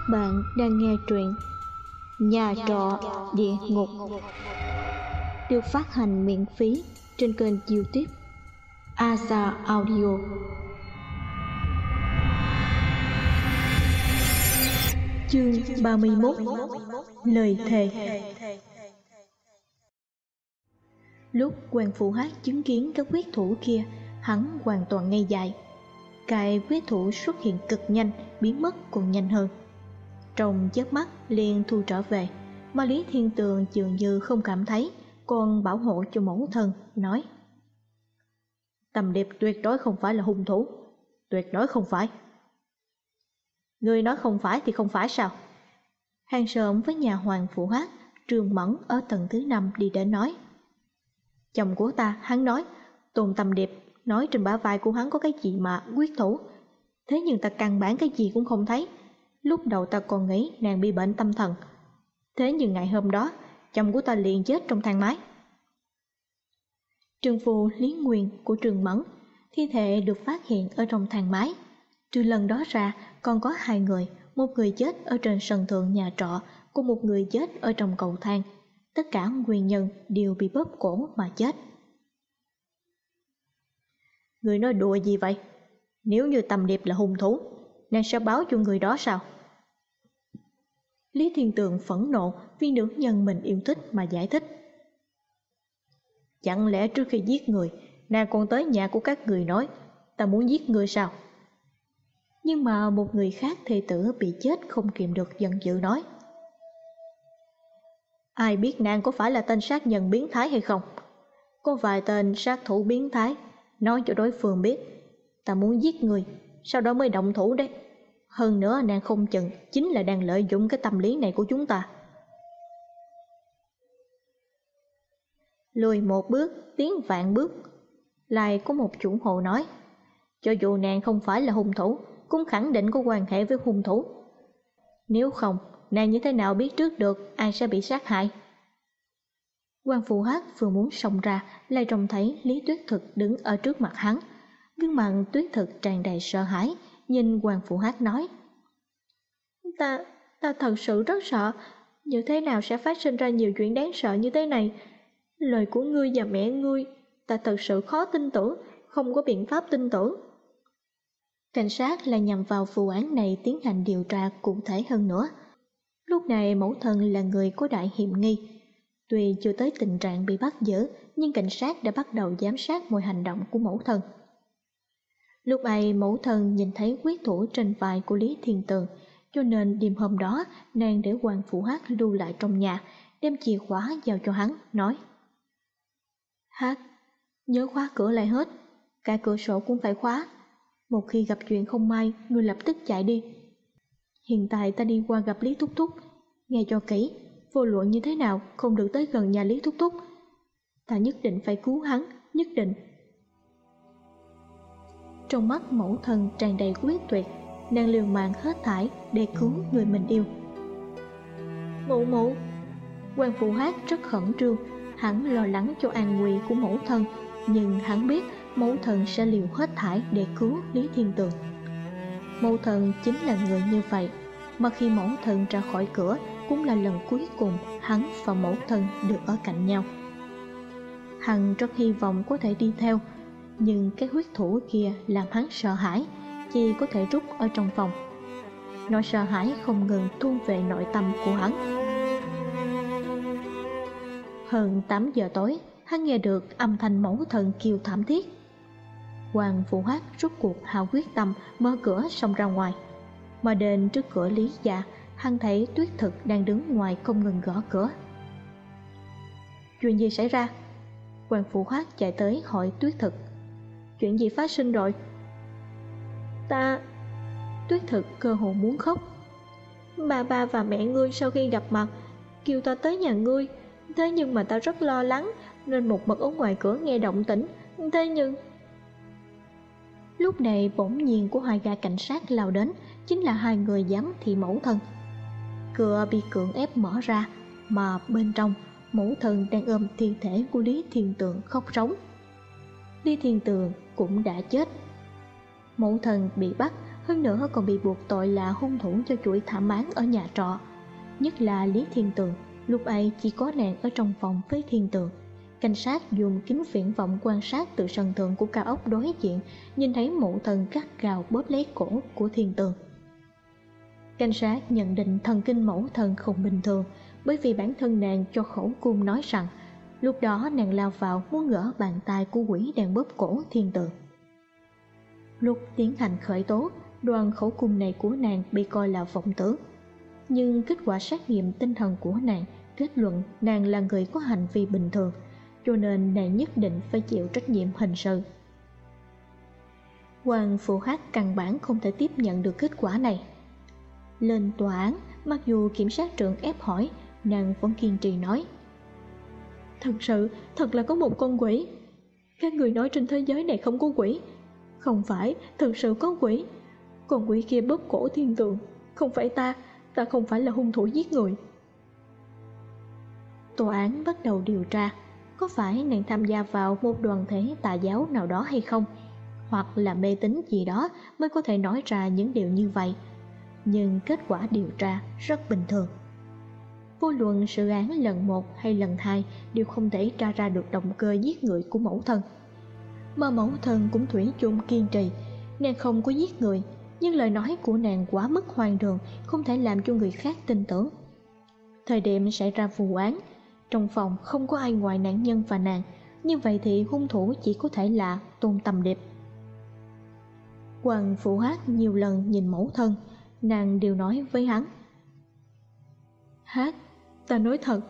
Các bạn đang nghe truyện Nhà trọ địa ngục. Được phát hành miễn phí trên kênh youtube Asa Audio. Chương 31 Lời thề. Lúc quan phụ hát chứng kiến các quyết thủ kia Hắn hoàn toàn ngây dại. Cái quyết thủ xuất hiện cực nhanh Biến mất còn nhanh hơn trong chớp mắt liền thu trở về. Mà Lý Thiên Tường dường như không cảm thấy, còn bảo hộ cho mẫu thân, nói. Tầm điệp tuyệt đối không phải là hung thủ, tuyệt đối không phải. Người nói không phải thì không phải sao? Hàng sớm với nhà hoàng phụ hát, Trường Mẫn ở tầng thứ năm đi đến nói. Chồng của ta, hắn nói, Tôn Tầm Điệp, nói trên bả vai của hắn có cái gì mà quyết thủ? Thế nhưng ta căn bản cái gì cũng không thấy Lúc đầu ta còn nghĩ nàng bị bệnh tâm thần. Thế nhưng ngày hôm đó, Chồng của ta liền chết trong thang máy. Trường phù Lý Nguyên của trường Mẫn, Thi thể được phát hiện ở trong thang máy. Trừ lần đó ra, còn có hai người, Một người chết ở trên sân thượng nhà trọ, Cùng một người chết ở trong cầu thang. Tất cả nguyên nhân đều bị bóp cổ mà chết. Người nói đùa gì vậy? Nếu như tầm điệp là hung thủ Nàng sẽ báo cho người đó sao? Lý Thiên Tường phẫn nộ vì nữ nhân mình yêu thích mà giải thích. Chẳng lẽ trước khi giết người, nàng còn tới nhà của các người nói, ta muốn giết người sao? Nhưng mà một người khác thê tử bị chết không kiềm được giận dữ nói. Ai biết nàng có phải là tên sát nhân biến thái hay không? Có vài tên sát thủ biến thái, nói cho đối phương biết, ta muốn giết người, sau đó mới động thủ đấy. Hơn nữa nàng không chừng chính là đang lợi dụng cái tâm lý này của chúng ta. Lùi một bước, tiến vạn bước. Lại có một chủ hộ nói, cho dù nàng không phải là hung thủ, cũng khẳng định có quan hệ với hung thủ. Nếu không, nàng như thế nào biết trước được ai sẽ bị sát hại? quan phụ hát vừa muốn xông ra, lại trông thấy Lý Tuyết Thực đứng ở trước mặt hắn. Gương mặt Tuyết Thực tràn đầy sợ hãi, nhìn Hoàng Phụ Hát nói. Ta, ta thật sự rất sợ, như thế nào sẽ phát sinh ra nhiều chuyện đáng sợ như thế này? Lời của ngươi và mẹ ngươi, ta thật sự khó tin tưởng, không có biện pháp tin tưởng. Cảnh sát là nhằm vào vụ án này tiến hành điều tra cụ thể hơn nữa. Lúc này mẫu thân là người có đại hiểm nghi. Tuy chưa tới tình trạng bị bắt giữ, nhưng cảnh sát đã bắt đầu giám sát mọi hành động của mẫu thân. Lúc ấy mẫu thân nhìn thấy quyết thủ trên vai của Lý Thiên Tường, cho nên đêm hôm đó nàng để hoàng phụ hát lưu lại trong nhà, đem chìa khóa giao cho hắn, nói Hát, nhớ khóa cửa lại hết, cả cửa sổ cũng phải khóa. Một khi gặp chuyện không may, ngươi lập tức chạy đi. Hiện tại ta đi qua gặp Lý Thúc Thúc, nghe cho kỹ, vô luận như thế nào không được tới gần nhà Lý Thúc Thúc. Ta nhất định phải cứu hắn, nhất định trong mắt mẫu thân tràn đầy quyết tuyệt, Nàng liều mạng hết thải để cứu người mình yêu. Mụ mụ quan phụ hát rất khẩn trương, Hắn lo lắng cho an nguy của mẫu thân, Nhưng hắn biết mẫu thân sẽ liều hết thải để cứu Lý Thiên Tường. Mẫu thân chính là người như vậy, Mà khi mẫu thân ra khỏi cửa Cũng là lần cuối cùng hắn và mẫu thân được ở cạnh nhau. Hắn rất hy vọng có thể đi theo nhưng cái huyết thủ kia làm hắn sợ hãi, chỉ có thể rút ở trong phòng. Nỗi sợ hãi không ngừng tuôn về nội tâm của hắn. Hơn 8 giờ tối, hắn nghe được âm thanh mẫu thần kêu thảm thiết. Hoàng phụ hát rút cuộc hào quyết tâm mở cửa xông ra ngoài. Mà đến trước cửa lý gia, hắn thấy tuyết thực đang đứng ngoài không ngừng gõ cửa. Chuyện gì xảy ra? Hoàng phụ hát chạy tới hỏi tuyết thực chuyện gì phát sinh rồi? Ta, tuyết thực cơ hồ muốn khóc. Ba ba và mẹ ngươi sau khi gặp mặt, kêu ta tới nhà ngươi. Thế nhưng mà ta rất lo lắng, nên một mực ở ngoài cửa nghe động tĩnh. Thế nhưng lúc này bỗng nhiên của hai gã cảnh sát lao đến, chính là hai người giám thị mẫu thân. Cửa bị cưỡng ép mở ra, mà bên trong, mẫu thân đang ôm thi thể của lý thiên tượng khóc sống lý thiên tượng cũng đã chết mẫu thần bị bắt hơn nữa còn bị buộc tội là hung thủ cho chuỗi thảm án ở nhà trọ. Nhất là Lý Thiên Tường, lúc ấy chỉ có nàng ở trong phòng với Thiên Tường. Cảnh sát dùng kính viễn vọng quan sát từ sân thượng của cao ốc đối diện, nhìn thấy mụ thần cắt gào bóp lấy cổ của Thiên Tường. Cảnh sát nhận định thần kinh mẫu thần không bình thường, bởi vì bản thân nàng cho khẩu cung nói rằng lúc đó nàng lao vào muốn gỡ bàn tay của quỷ đang bóp cổ Thiên tượng. Lúc tiến hành khởi tố, đoàn khẩu cung này của nàng bị coi là vọng tử, Nhưng kết quả xét nghiệm tinh thần của nàng kết luận nàng là người có hành vi bình thường, cho nên nàng nhất định phải chịu trách nhiệm hình sự. Hoàng Phụ Hát căn bản không thể tiếp nhận được kết quả này. Lên tòa án, mặc dù kiểm sát trưởng ép hỏi, nàng vẫn kiên trì nói. Thật sự, thật là có một con quỷ. Các người nói trên thế giới này không có quỷ, không phải, thực sự có quỷ. Con quỷ kia bóp cổ thiên tượng Không phải ta, ta không phải là hung thủ giết người. Tòa án bắt đầu điều tra Có phải nàng tham gia vào một đoàn thể tà giáo nào đó hay không? Hoặc là mê tín gì đó mới có thể nói ra những điều như vậy. Nhưng kết quả điều tra rất bình thường. Vô luận sự án lần một hay lần hai đều không thể tra ra được động cơ giết người của mẫu thân. Mà mẫu thân cũng thủy chung kiên trì nàng không có giết người nhưng lời nói của nàng quá mức hoang đường không thể làm cho người khác tin tưởng. Thời điểm xảy ra vụ án trong phòng không có ai ngoài nạn nhân và nàng như vậy thì hung thủ chỉ có thể là tôn tầm điệp. Hoàng phụ hát nhiều lần nhìn mẫu thân Nàng đều nói với hắn Hát, ta nói thật,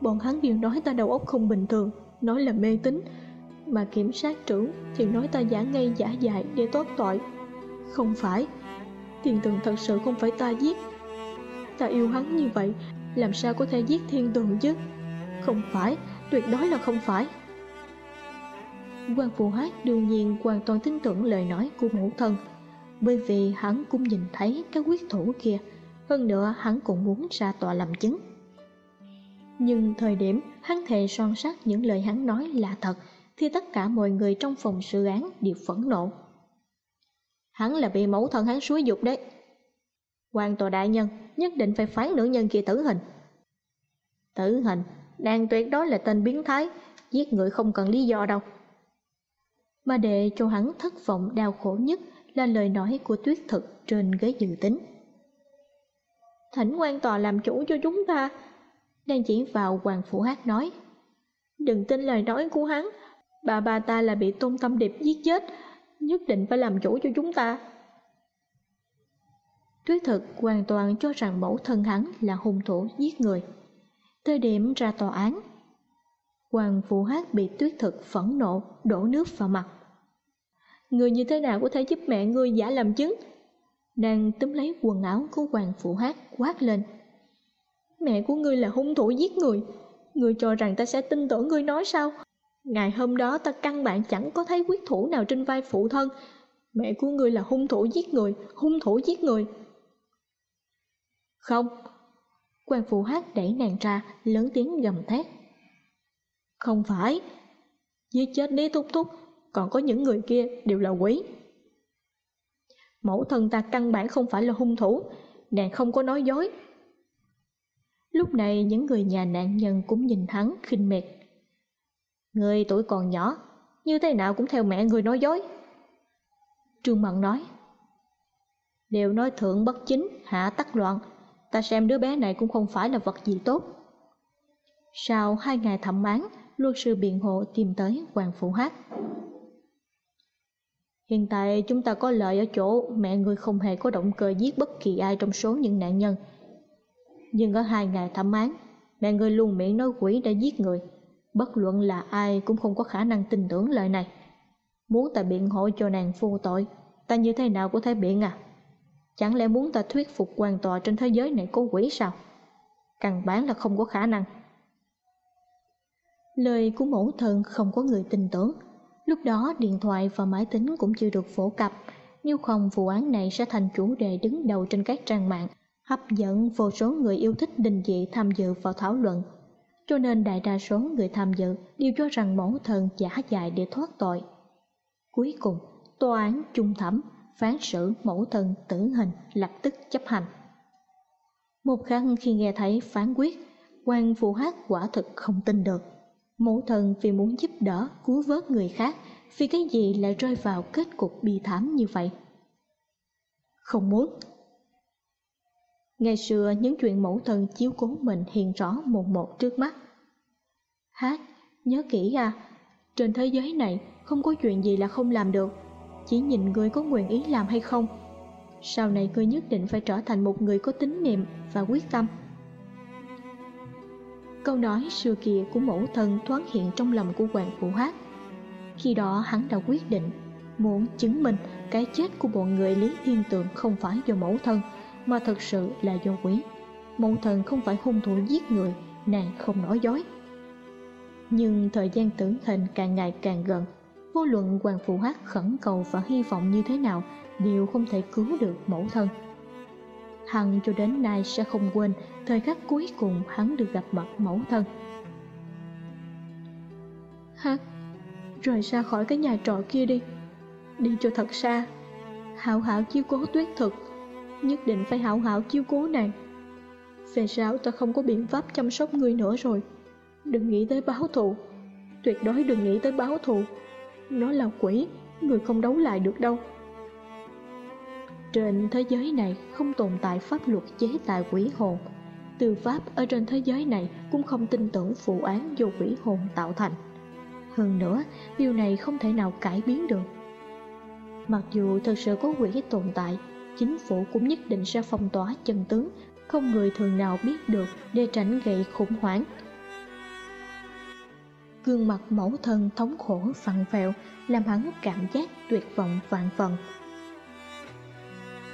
Bọn hắn đều nói ta đầu óc không bình thường, Nói là mê tín. Mà kiểm sát trưởng thì nói ta giả ngây giả dại để tốt tội. Không phải thiên tường thật sự không phải ta giết. Ta yêu hắn như vậy, làm sao có thể giết thiên tường chứ? Không phải, tuyệt đối là không phải. Quan phụ hát đương nhiên hoàn toàn tin tưởng lời nói của mẫu thân, bởi vì hắn cũng nhìn thấy cái quyết thủ kia. Hơn nữa, hắn cũng muốn ra tòa làm chứng nhưng thời điểm hắn thề son sắt những lời hắn nói là thật thì tất cả mọi người trong phòng xử án đều phẫn nộ. Hắn là bị mẫu thân hắn suối dục đấy. quan tòa đại nhân nhất định phải phán nữ nhân kia tử hình. Tử hình, đang tuyệt đối là tên biến thái, giết người không cần lý do đâu. Mà để cho hắn thất vọng đau khổ nhất là lời nói của tuyết thực trên ghế dự tính. Thỉnh quan tòa làm chủ cho chúng ta. Đang chỉ vào hoàng phủ hát nói. Đừng tin lời nói của hắn, Bà bà ta là bị Tôn Tâm Điệp giết chết Nhất định phải làm chủ cho chúng ta. Tuyết thực hoàn toàn cho rằng mẫu thân hắn là hung thủ giết người. Thời điểm ra tòa án Hoàng Phụ Hát bị tuyết thực phẫn nộ đổ nước vào mặt. Người như thế nào có thể giúp mẹ ngươi giả làm chứng? Nàng túm lấy quần áo của Hoàng Phụ Hát quát lên. Mẹ của ngươi là hung thủ giết người. Ngươi cho rằng ta sẽ tin tưởng ngươi nói sao? Ngày hôm đó ta căn bản chẳng có thấy quyết thủ nào trên vai phụ thân. Mẹ của ngươi là hung thủ giết người, Hung thủ giết người. Không. Quan phụ hát đẩy nàng ra, Lớn tiếng gầm thét. Không phải. Giết chết Lý Thúc Thúc, Còn có những người kia đều là quỷ. Mẫu thân ta căn bản không phải là hung thủ. Nàng không có nói dối. Lúc này những người nhà nạn nhân cũng nhìn hắn khinh mệt Người tuổi còn nhỏ, như thế nào cũng theo mẹ người nói dối. Trương Mận nói, Đều nói thượng bất chính, hạ tắc loạn, ta xem đứa bé này cũng không phải là vật gì tốt. Sau hai ngày thẩm án, luật sư biện hộ tìm tới Hoàng Phụ Hát. Hiện tại chúng ta có lợi ở chỗ mẹ người không hề có động cơ giết bất kỳ ai trong số những nạn nhân. Nhưng ở hai ngày thẩm án, mẹ người luôn miệng nói quỷ đã giết người. Bất luận là ai cũng không có khả năng tin tưởng lời này. Muốn ta biện hộ cho nàng vô tội, ta như thế nào có thể biện à? Chẳng lẽ muốn ta thuyết phục hoàn toàn trên thế giới này có quỷ sao? Căn bản là không có khả năng. Lời của mẫu thân không có người tin tưởng. Lúc đó điện thoại và máy tính cũng chưa được phổ cập, nếu không vụ án này sẽ thành chủ đề đứng đầu trên các trang mạng, hấp dẫn vô số người yêu thích đình dị tham dự vào thảo luận cho nên đại đa số người tham dự đều cho rằng mẫu thân giả dài để thoát tội. Cuối cùng, tòa án trung thẩm phán xử mẫu thân tử hình lập tức chấp hành. Một khắc khi nghe thấy phán quyết, quan phụ hát quả thực không tin được. Mẫu thân vì muốn giúp đỡ cứu vớt người khác, vì cái gì lại rơi vào kết cục bi thảm như vậy? Không muốn. Ngày xưa những chuyện mẫu thân chiếu cố mình hiện rõ một một trước mắt. Hát, nhớ kỹ à, trên thế giới này không có chuyện gì là không làm được, chỉ nhìn người có nguyện ý làm hay không. Sau này ngươi nhất định phải trở thành một người có tín niệm và quyết tâm. Câu nói xưa kia của mẫu thân thoáng hiện trong lòng của Hoàng Phụ Hát. Khi đó hắn đã quyết định muốn chứng minh cái chết của bọn người Lý Thiên Tượng không phải do mẫu thân mà thật sự là do quỷ Mẫu thân không phải hung thủ giết người, nàng không nói dối. Nhưng thời gian tưởng hình càng ngày càng gần, vô luận Hoàng Phụ Hát khẩn cầu và hy vọng như thế nào đều không thể cứu được mẫu thân. Hằng cho đến nay sẽ không quên thời khắc cuối cùng hắn được gặp mặt mẫu thân. Hát, rời xa khỏi cái nhà trọ kia đi, đi cho thật xa. Hảo hảo chiếu cố tuyết thực, nhất định phải hảo hảo chiếu cố nàng. Về sau ta không có biện pháp chăm sóc ngươi nữa rồi. Đừng nghĩ tới báo thù, tuyệt đối đừng nghĩ tới báo thù. Nó là quỷ, người không đấu lại được đâu. Trên thế giới này không tồn tại pháp luật chế tài quỷ hồn. Tư pháp ở trên thế giới này cũng không tin tưởng vụ án do quỷ hồn tạo thành. Hơn nữa, điều này không thể nào cải biến được. Mặc dù thật sự có quỷ tồn tại, chính phủ cũng nhất định sẽ phong tỏa chân tướng, không người thường nào biết được để tránh gây khủng hoảng. Gương mặt mẫu thân thống khổ vặn vẹo làm hắn cảm giác tuyệt vọng vạn phần.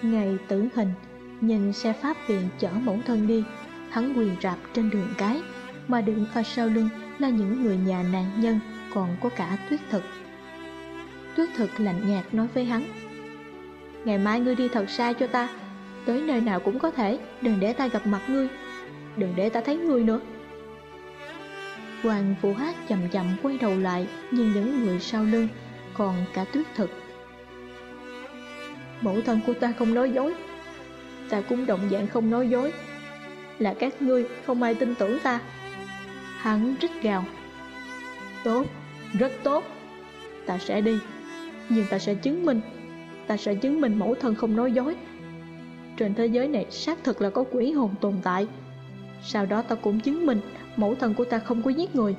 Ngày tử hình, nhìn xe pháp viện chở mẫu thân đi, hắn quỳ rạp trên đường cái, mà đứng ở sau lưng là những người nhà nạn nhân, còn có cả tuyết thực. Tuyết thực lạnh nhạt nói với hắn, Ngày mai ngươi đi thật xa cho ta, tới nơi nào cũng có thể, đừng để ta gặp mặt ngươi, đừng để ta thấy ngươi nữa. Hoàng phụ hát chậm chậm quay đầu lại nhìn những người sau lưng, còn cả tuyết thực. Mẫu thân của ta không nói dối. Ta cũng động dạng không nói dối. Là các ngươi không ai tin tưởng ta. Hắn rít gào. Tốt rất tốt. Ta sẽ đi nhưng ta sẽ chứng minh ta sẽ chứng minh mẫu thân không nói dối trên thế giới này xác thực là có quỷ hồn tồn tại sau đó ta cũng chứng minh mẫu thân của ta không có giết người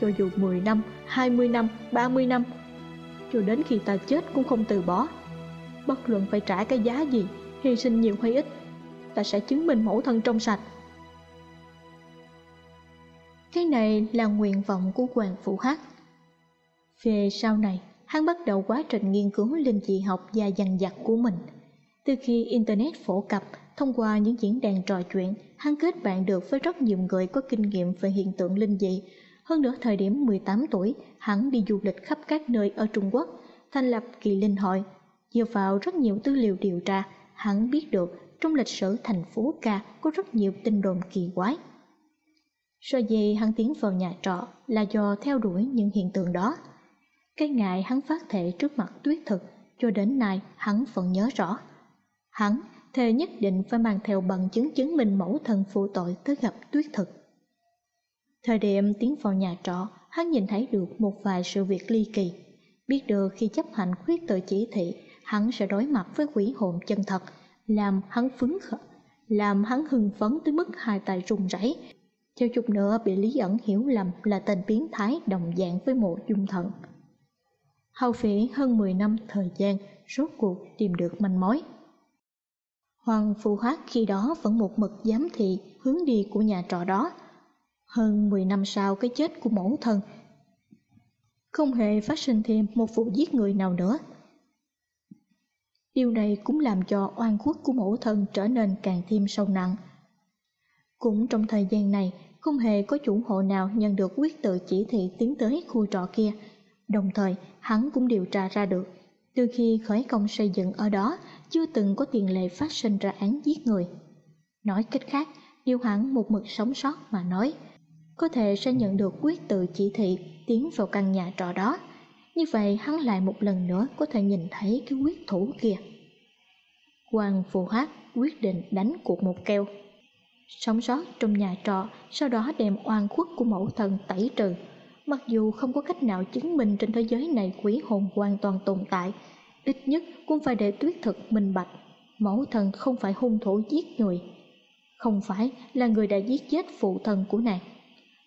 cho dù 10 năm, 20 năm, 30 năm cho đến khi ta chết cũng không từ bỏ bất luận phải trả cái giá gì, hy sinh nhiều hay ít, ta sẽ chứng minh mẫu thân trong sạch. Cái này là nguyện vọng của Hoàng Phụ Hắc. Về sau này, hắn bắt đầu quá trình nghiên cứu linh dị học và dằn dặt của mình. Từ khi Internet phổ cập, thông qua những diễn đàn trò chuyện, hắn kết bạn được với rất nhiều người có kinh nghiệm về hiện tượng linh dị. Hơn nữa thời điểm 18 tuổi, hắn đi du lịch khắp các nơi ở Trung Quốc, thành lập kỳ linh hội, Dựa vào rất nhiều tư liệu điều tra, hắn biết được trong lịch sử thành phố Ca có rất nhiều tin đồn kỳ quái. Sở dĩ hắn tiến vào nhà trọ là do theo đuổi những hiện tượng đó. Cái ngày hắn phát thệ trước mặt tuyết thực, cho đến nay hắn vẫn nhớ rõ. Hắn thề nhất định phải mang theo bằng chứng chứng minh mẫu thần phụ tội tới gặp tuyết thực. Thời điểm tiến vào nhà trọ, hắn nhìn thấy được một vài sự việc ly kỳ. Biết được khi chấp hành khuyết tự chỉ thị, hắn sẽ đối mặt với quỷ hồn chân thật, làm hắn phấn khởi, làm hắn hưng phấn tới mức hai tay run rẩy. Theo chút nữa bị Lý ẩn hiểu lầm là tên biến thái đồng dạng với mộ dung thận. Hầu phí hơn 10 năm thời gian, rốt cuộc tìm được manh mối. Hoàng Phù Hoác khi đó vẫn một mực giám thị hướng đi của nhà trọ đó. Hơn 10 năm sau cái chết của mẫu thân, không hề phát sinh thêm một vụ giết người nào nữa. Điều này cũng làm cho oan khuất của mẫu thân trở nên càng thêm sâu nặng. Cũng trong thời gian này, không hề có chủ hộ nào nhận được quyết tự chỉ thị tiến tới khu trọ kia. Đồng thời, hắn cũng điều tra ra được, từ khi khởi công xây dựng ở đó, chưa từng có tiền lệ phát sinh ra án giết người. Nói cách khác, điều hắn một mực sống sót mà nói, có thể sẽ nhận được quyết tự chỉ thị tiến vào căn nhà trọ đó. Như vậy hắn lại một lần nữa có thể nhìn thấy cái quyết thủ kia. Hoàng phù hát quyết định đánh cuộc một keo. Sống sót trong nhà trọ, sau đó đem oan khuất của mẫu thần tẩy trừ. Mặc dù không có cách nào chứng minh trên thế giới này quỷ hồn hoàn toàn tồn tại, ít nhất cũng phải để tuyết thực minh bạch. Mẫu thần không phải hung thủ giết người, không phải là người đã giết chết phụ thần của nàng.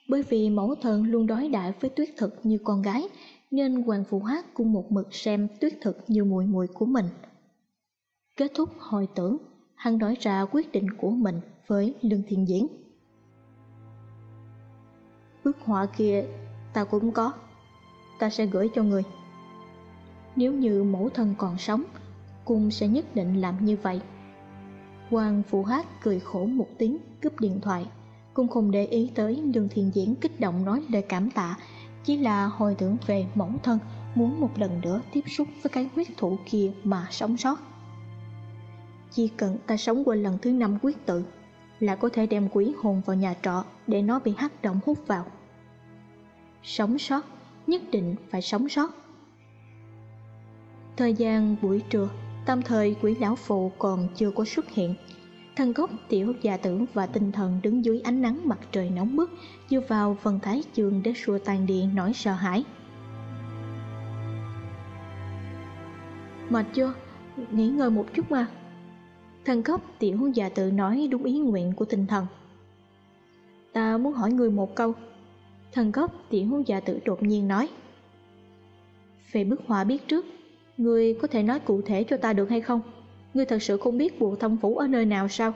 Bởi vì mẫu thần luôn đối đãi với tuyết thực như con gái, nên Hoàng Phụ Hát cũng một mực xem tuyết thực như muội muội của mình. Kết thúc hồi tưởng, hắn nói ra quyết định của mình với Lương Thiên Diễn. Bức họa kia ta cũng có, ta sẽ gửi cho người. Nếu như mẫu thân còn sống, cung sẽ nhất định làm như vậy. Hoàng Phụ Hát cười khổ một tiếng cướp điện thoại, cung không để ý tới Lương Thiên Diễn kích động nói lời cảm tạ chỉ là hồi tưởng về mẫu thân muốn một lần nữa tiếp xúc với cái huyết thủ kia mà sống sót. Chỉ cần ta sống qua lần thứ năm quyết tự là có thể đem quỷ hồn vào nhà trọ để nó bị hắc động hút vào. Sống sót, nhất định phải sống sót. Thời gian buổi trưa, tam thời quỷ lão phụ còn chưa có xuất hiện Thân gốc tiểu già tử và tinh thần đứng dưới ánh nắng mặt trời nóng bức, dựa vào phần thái trường để xua tan đi nỗi sợ hãi. Mệt chưa? Nghỉ ngơi một chút mà. Thân gốc tiểu già tử nói đúng ý nguyện của tinh thần. Ta muốn hỏi người một câu. Thần gốc tiểu già tử đột nhiên nói. Về bức họa biết trước, người có thể nói cụ thể cho ta được hay không? Ngươi thật sự không biết bộ thông phủ ở nơi nào sao?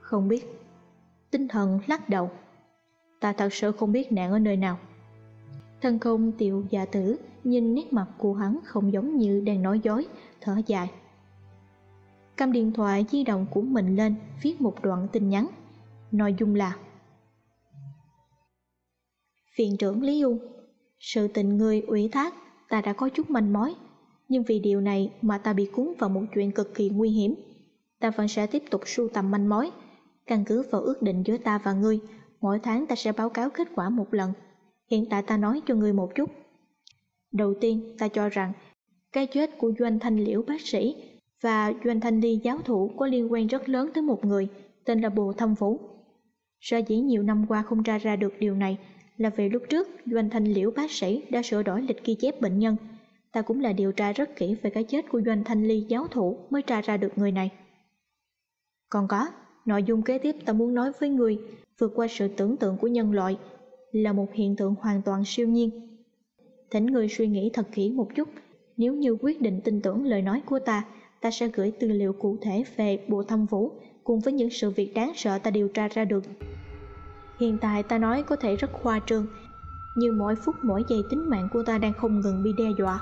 Không biết. Tinh thần lắc đầu. Ta thật sự không biết nạn ở nơi nào. Thân không tiểu già tử nhìn nét mặt của hắn không giống như đang nói dối, thở dài. Cầm điện thoại di động của mình lên, viết một đoạn tin nhắn. Nội dung là Viện trưởng Lý Dung, sự tình người ủy thác, ta đã có chút manh mối, nhưng vì điều này mà ta bị cuốn vào một chuyện cực kỳ nguy hiểm. Ta vẫn sẽ tiếp tục sưu tầm manh mối, căn cứ vào ước định giữa ta và ngươi, mỗi tháng ta sẽ báo cáo kết quả một lần. Hiện tại ta nói cho ngươi một chút. Đầu tiên, ta cho rằng cái chết của Doanh Thanh Liễu bác sĩ và Doanh Thanh Ly giáo thủ có liên quan rất lớn tới một người tên là Bồ Thâm Vũ. Sở dĩ nhiều năm qua không tra ra được điều này là vì lúc trước Doanh Thanh Liễu bác sĩ đã sửa đổi lịch ghi chép bệnh nhân ta cũng là điều tra rất kỹ về cái chết của Doanh Thanh Ly giáo thủ mới tra ra được người này. Còn có, nội dung kế tiếp ta muốn nói với người vượt qua sự tưởng tượng của nhân loại là một hiện tượng hoàn toàn siêu nhiên. Thỉnh người suy nghĩ thật kỹ một chút, nếu như quyết định tin tưởng lời nói của ta, ta sẽ gửi tư liệu cụ thể về Bộ Thâm Vũ cùng với những sự việc đáng sợ ta điều tra ra được. Hiện tại ta nói có thể rất khoa trương, nhưng mỗi phút mỗi giây tính mạng của ta đang không ngừng bị đe dọa.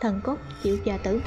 Thần cốt tiểu gia tử.